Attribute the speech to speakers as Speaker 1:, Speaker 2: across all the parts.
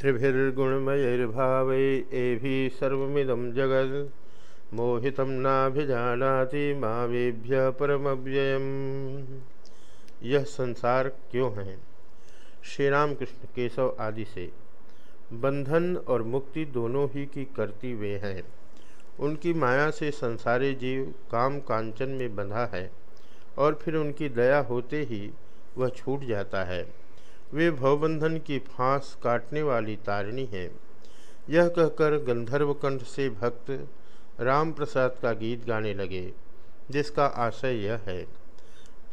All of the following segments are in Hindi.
Speaker 1: त्रिभिर्गुणमयैर्भावै एभि सर्वमिदं जगत् मोहितं नाभिजानाति मावेभ्य परमव्ययम्। यह संसार क्यों है? श्री राम कृष्ण केशव आदि से। बंधन और मुक्ति दोनों ही की करती वे हैं। उनकी माया से संसारी जीव काम कांचन में बंधा है और फिर उनकी दया होते ही वह छूट जाता है। वे भवबंधन की फांस काटने वाली तारिणी है। यह कहकर गंधर्व कंठ से भक्त राम प्रसाद का गीत गाने लगे, जिसका आशय यह है,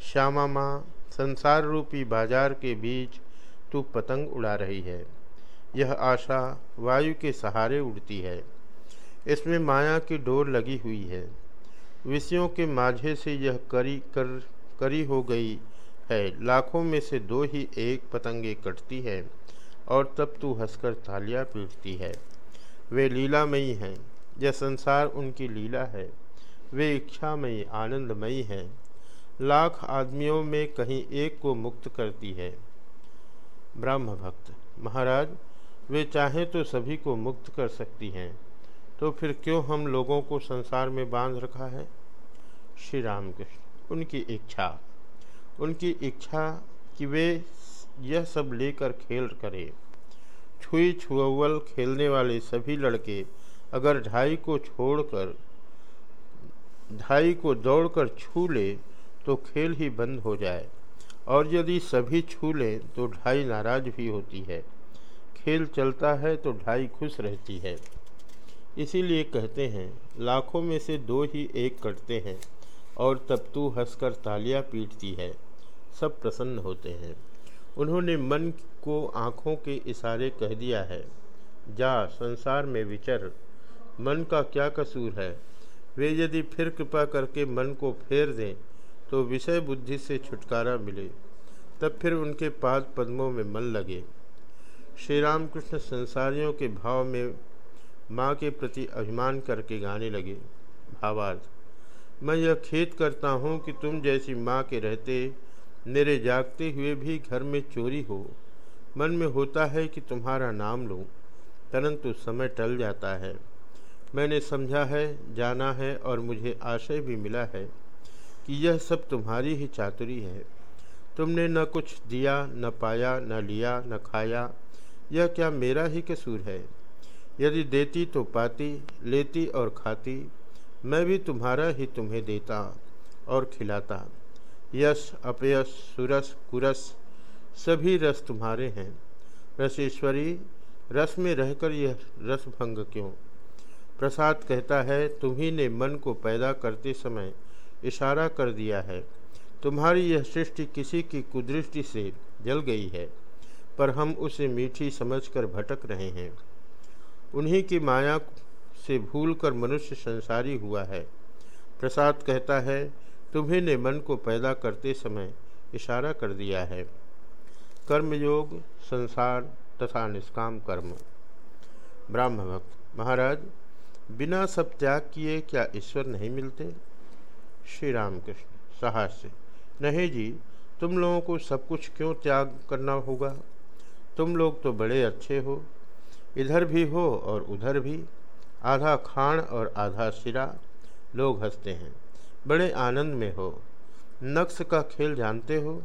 Speaker 1: श्यामा माँ, संसार रूपी बाज़ार के बीच तू पतंग उड़ा रही है। यह आशा वायु के सहारे उड़ती है। इसमें माया की डोर लगी हुई है। विषयों के माझे से यह करी, कर, करी हो गई है। लाखों में से दो ही एक पतंगे कटती है और तब तू हंसकर तालियाँ पीटती है। वे लीलामयी हैं, यह संसार उनकी लीला है। वे इच्छामयी, आनंदमयी हैं। लाख आदमियों में कहीं एक को मुक्त करती है। ब्रह्म भक्त, महाराज, वे चाहें तो सभी को मुक्त कर सकती हैं। तो फिर क्यों हम लोगों को संसार में बाँध रखा है? श्री रामकृष्ण, उनकी इच्छा। उनकी इच्छा कि वे यह सब लेकर खेल करें। छुई छुअल खेलने वाले सभी लड़के अगर ढाई को छोड़कर, ढाई को दौड़कर छू ले तो खेल ही बंद हो जाए। और यदि सभी छू लें तो ढाई नाराज़ भी होती है। खेल चलता है तो ढाई खुश रहती है। इसीलिए कहते हैं, लाखों में से दो ही एक करते हैं, और तब तू हंसकर तालियाँ पीटती है। सब प्रसन्न होते हैं। उन्होंने मन को आँखों के इशारे कह दिया है, जा, संसार में विचर। मन का क्या कसूर है? वे यदि फिर कृपा करके मन को फेर दें तो विषय बुद्धि से छुटकारा मिले। तब फिर उनके पाद पद्मों में मन लगे। श्री रामकृष्ण संसारियों के भाव में माँ के प्रति अभिमान करके गाने लगे। भावार्थ, मैं यह खेत करता हूँ कि तुम जैसी माँ के रहते मेरे जागते हुए भी घर में चोरी हो। मन में होता है कि तुम्हारा नाम लूँ, परंतु समय टल जाता है। मैंने समझा है, जाना है और मुझे आशय भी मिला है कि यह सब तुम्हारी ही चातुरी है। तुमने न कुछ दिया, न पाया, न लिया, न खाया। यह क्या मेरा ही कसूर है? यदि देती तो पाती, लेती और खाती। मैं भी तुम्हारा ही तुम्हें देता और खिलाता। यश, अपयश, सुरस, कुरस, सभी रस तुम्हारे हैं। रसेश्वरी रस में रहकर यह रस भंग क्यों? प्रसाद कहता है, तुम्ही ने मन को पैदा करते समय इशारा कर दिया है। तुम्हारी यह सृष्टि किसी की कुदृष्टि से जल गई है, पर हम उसे मीठी समझकर भटक रहे हैं। उन्हीं की माया से भूलकर मनुष्य संसारी हुआ है। प्रसाद कहता है तुम्हें ने मन को पैदा करते समय इशारा कर दिया है। कर्मयोग, संसार तथा निष्काम कर्म। ब्राह्म भक्त, महाराज, बिना सब त्याग किए क्या ईश्वर नहीं मिलते? श्री रामकृष्ण साहस्य। नहीं जी, तुम लोगों को सब कुछ क्यों त्याग करना होगा? तुम लोग तो बड़े अच्छे हो। इधर भी हो और उधर भी। आधा खाण और आधा सिरा। लोग हँसते हैं। बड़े आनंद में हो। नक्श का खेल जानते हो?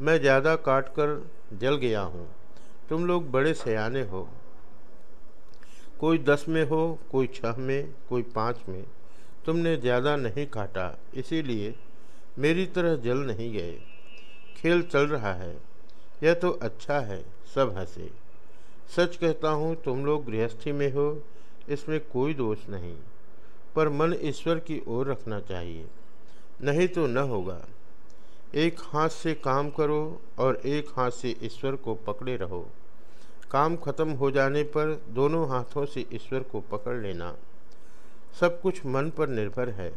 Speaker 1: मैं ज़्यादा काट कर जल गया हूँ। तुम लोग बड़े सयाने हो। कोई दस में हो, कोई छह में, कोई पाँच में। तुमने ज़्यादा नहीं काटा, इसीलिए मेरी तरह जल नहीं गए। खेल चल रहा है। यह तो अच्छा है, सब हंसे। सच कहता हूँ, तुम लोग गृहस्थी में हो, इसमें कोई दोष नहीं। पर मन ईश्वर की ओर रखना चाहिए। नहीं तो न होगा। एक हाथ से काम करो और एक हाथ से ईश्वर को पकड़े रहो। काम खत्म हो जाने पर दोनों हाथों से ईश्वर को पकड़ लेना। सब कुछ मन पर निर्भर है।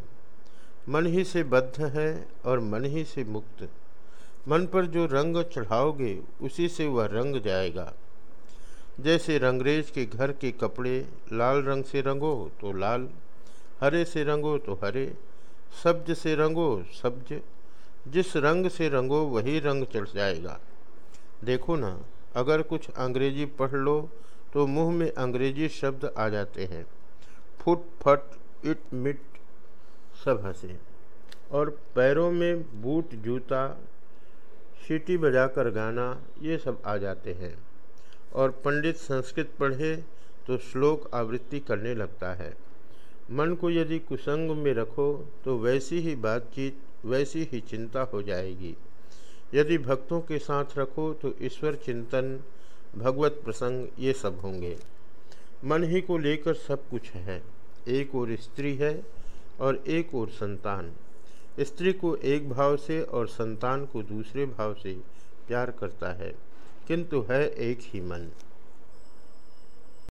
Speaker 1: मन ही से बद्ध है और मन ही से मुक्त। मन पर जो रंग चढ़ाओगे, उसी से वह रंग जाएगा। जैसे रंगरेज के घर के कपड़े लाल रंग से रंगो तो लाल। हरे से रंगो तो हरे, सब्ज से रंगो सब्ज, जिस रंग से रंगो वही रंग चढ़ जाएगा। देखो ना, अगर कुछ अंग्रेज़ी पढ़ लो तो मुँह में अंग्रेज़ी शब्द आ जाते हैं। फुट, फट, इट, मिट, सब हंसे। और पैरों में बूट, जूता, सीटी बजाकर गाना, ये सब आ जाते हैं। और पंडित संस्कृत पढ़े तो श्लोक आवृत्ति करने लगता है। मन को यदि कुसंग में रखो तो वैसी ही बातचीत, वैसी ही चिंता हो जाएगी। यदि भक्तों के साथ रखो तो ईश्वर चिंतन, भगवत प्रसंग, ये सब होंगे। मन ही को लेकर सब कुछ है। एक और स्त्री है और एक और संतान। स्त्री को एक भाव से और संतान को दूसरे भाव से प्यार करता है, किंतु है एक ही मन।